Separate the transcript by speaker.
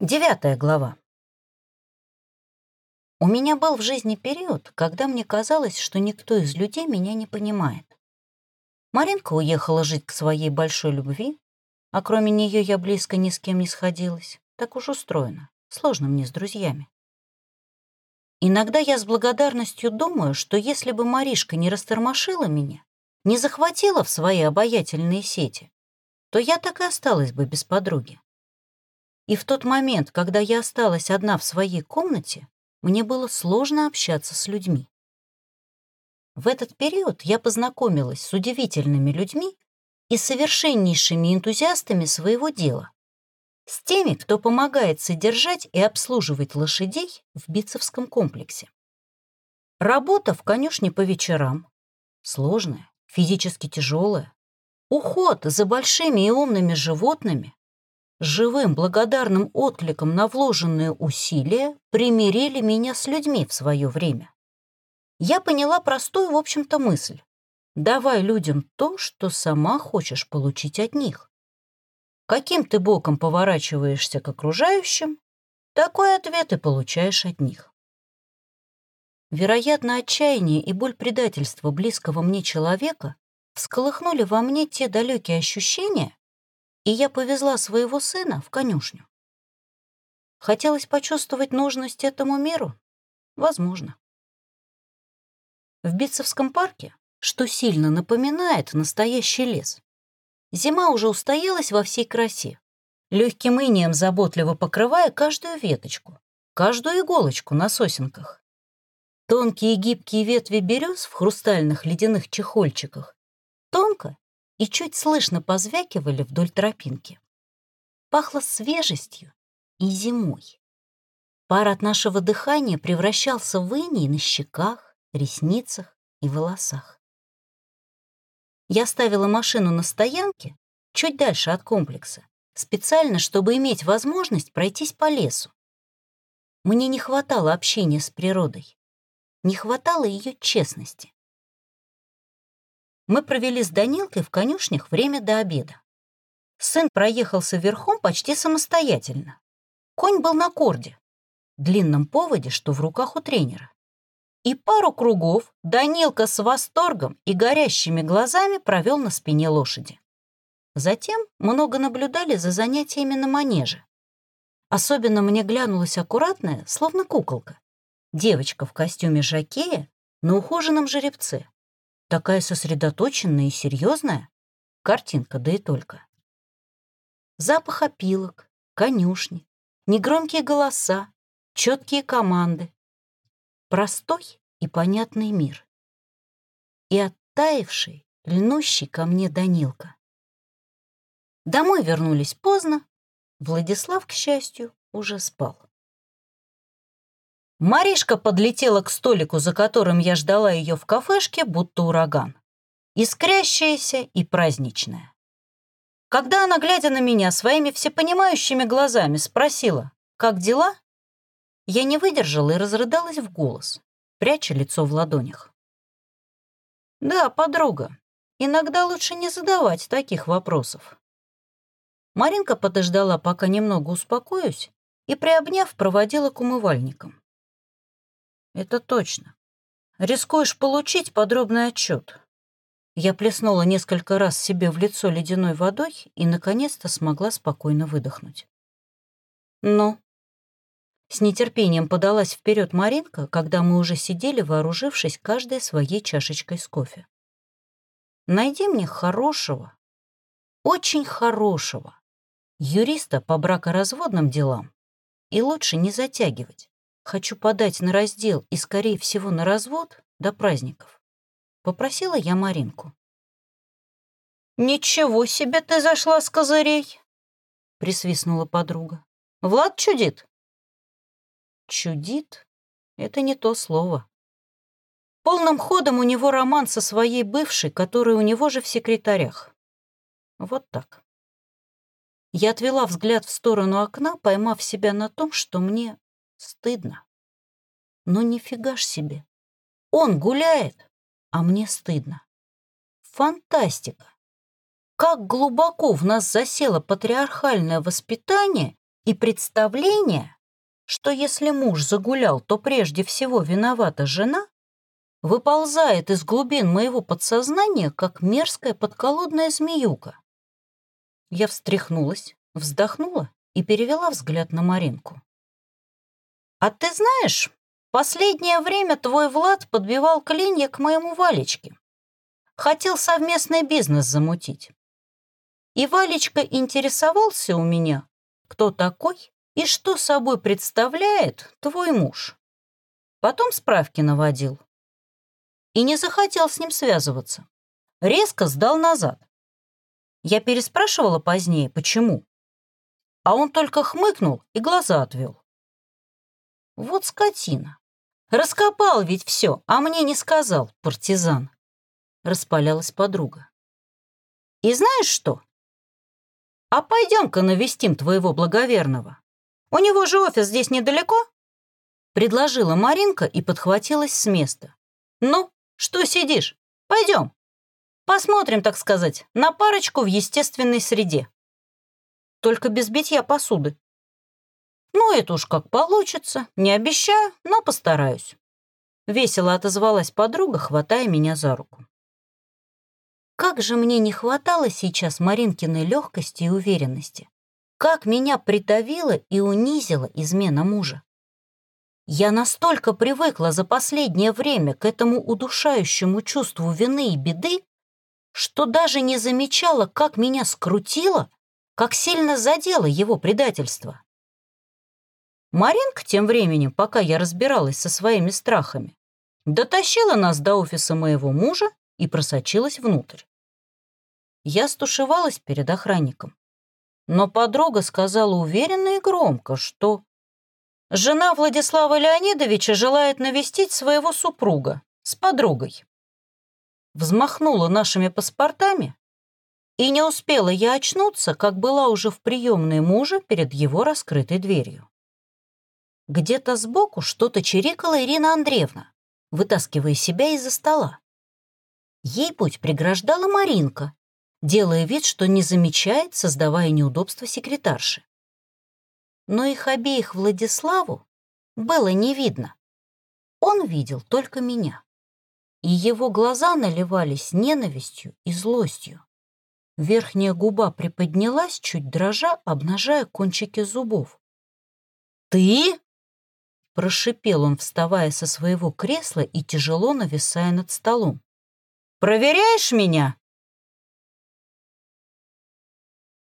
Speaker 1: Девятая глава. У меня был в жизни период, когда мне казалось, что никто из людей меня не понимает. Маринка уехала жить к своей большой любви, а кроме нее я близко ни с кем не сходилась. Так уж устроено. Сложно мне с друзьями. Иногда я с благодарностью думаю, что если бы Маришка не растормошила меня, не захватила в свои обаятельные сети, то я так и осталась бы без подруги. И в тот момент, когда я осталась одна в своей комнате, мне было сложно общаться с людьми. В этот период я познакомилась с удивительными людьми и совершеннейшими энтузиастами своего дела, с теми, кто помогает содержать и обслуживать лошадей в Битцевском комплексе. Работа в конюшне по вечерам, сложная, физически тяжелая, уход за большими и умными животными, живым благодарным откликом на вложенные усилия примирили меня с людьми в свое время. Я поняла простую, в общем-то, мысль. Давай людям то, что сама хочешь получить от них. Каким ты боком поворачиваешься к окружающим, такой ответ и получаешь от них. Вероятно, отчаяние и боль предательства близкого мне человека всколыхнули во мне те далекие ощущения, и я повезла своего сына в конюшню. Хотелось почувствовать нужность этому миру? Возможно. В Битцевском парке, что сильно напоминает настоящий лес, зима уже устоялась во всей красе, легким инеем заботливо покрывая каждую веточку, каждую иголочку на сосенках. Тонкие гибкие ветви берез в хрустальных ледяных чехольчиках и чуть слышно позвякивали вдоль тропинки. Пахло свежестью и зимой. Пар от нашего дыхания превращался в иней на щеках, ресницах и волосах. Я ставила машину на стоянке чуть дальше от комплекса, специально, чтобы иметь возможность пройтись по лесу. Мне не хватало общения с природой, не хватало ее честности мы провели с Данилкой в конюшнях время до обеда. Сын проехался верхом почти самостоятельно. Конь был на корде, длинном поводе, что в руках у тренера. И пару кругов Данилка с восторгом и горящими глазами провел на спине лошади. Затем много наблюдали за занятиями на манеже. Особенно мне глянулась аккуратная, словно куколка, девочка в костюме жакея на ухоженном жеребце. Такая сосредоточенная и серьезная. Картинка, да и только. Запах опилок, конюшни, негромкие голоса, четкие команды. Простой и понятный мир. И оттаивший, льнущий ко мне Данилка. Домой вернулись поздно. Владислав, к счастью, уже спал. Маришка подлетела к столику, за которым я ждала ее в кафешке, будто ураган. Искрящаяся и праздничная. Когда она, глядя на меня своими всепонимающими глазами, спросила, «Как дела?», я не выдержала и разрыдалась в голос, пряча лицо в ладонях. «Да, подруга, иногда лучше не задавать таких вопросов». Маринка подождала, пока немного успокоюсь, и, приобняв, проводила к умывальникам. Это точно. Рискуешь получить подробный отчет. Я плеснула несколько раз себе в лицо ледяной водой и, наконец-то, смогла спокойно выдохнуть. Но с нетерпением подалась вперед Маринка, когда мы уже сидели, вооружившись каждой своей чашечкой с кофе. Найди мне хорошего, очень хорошего юриста по бракоразводным делам и лучше не затягивать. Хочу подать на раздел и, скорее всего, на развод до праздников. Попросила я Маринку. «Ничего себе ты зашла с козырей!» — присвистнула подруга. «Влад чудит?» «Чудит» — это не то слово. Полным ходом у него роман со своей бывшей, которая у него же в секретарях. Вот так. Я отвела взгляд в сторону окна, поймав себя на том, что мне Стыдно. Но нифига ж себе. Он гуляет, а мне стыдно. Фантастика. Как глубоко в нас засело патриархальное воспитание и представление, что если муж загулял, то прежде всего виновата жена, выползает из глубин моего подсознания, как мерзкая подколодная змеюка. Я встряхнулась, вздохнула и перевела взгляд на Маринку. «А ты знаешь, последнее время твой Влад подбивал клинья к моему Валечке. Хотел совместный бизнес замутить. И Валечка интересовался у меня, кто такой и что собой представляет твой муж. Потом справки наводил. И не захотел с ним связываться. Резко сдал назад. Я переспрашивала позднее, почему. А он только хмыкнул и глаза отвел. Вот скотина. Раскопал ведь все, а мне не сказал, партизан. Распалялась подруга. И знаешь что? А пойдем-ка навестим твоего благоверного. У него же офис здесь недалеко. Предложила Маринка и подхватилась с места. Ну, что сидишь? Пойдем. Посмотрим, так сказать, на парочку в естественной среде. Только без битья посуды. Ну, это уж как получится. Не обещаю, но постараюсь. Весело отозвалась подруга, хватая меня за руку. Как же мне не хватало сейчас Маринкиной легкости и уверенности. Как меня придавила и унизила измена мужа. Я настолько привыкла за последнее время к этому удушающему чувству вины и беды, что даже не замечала, как меня скрутило, как сильно задело его предательство. Маринка тем временем, пока я разбиралась со своими страхами, дотащила нас до офиса моего мужа и просочилась внутрь. Я стушевалась перед охранником, но подруга сказала уверенно и громко, что жена Владислава Леонидовича желает навестить своего супруга с подругой взмахнула нашими паспортами, и не успела я очнуться, как была уже в приемной мужа перед его раскрытой дверью. Где-то сбоку что-то чирикала Ирина Андреевна, вытаскивая себя из-за стола. Ей путь преграждала Маринка, делая вид, что не замечает, создавая неудобства секретарши. Но их обеих Владиславу было не видно. Он видел только меня и его глаза наливались ненавистью и злостью. Верхняя губа приподнялась, чуть дрожа, обнажая кончики зубов. «Ты?» — прошипел он, вставая со своего кресла и тяжело нависая над столом. «Проверяешь меня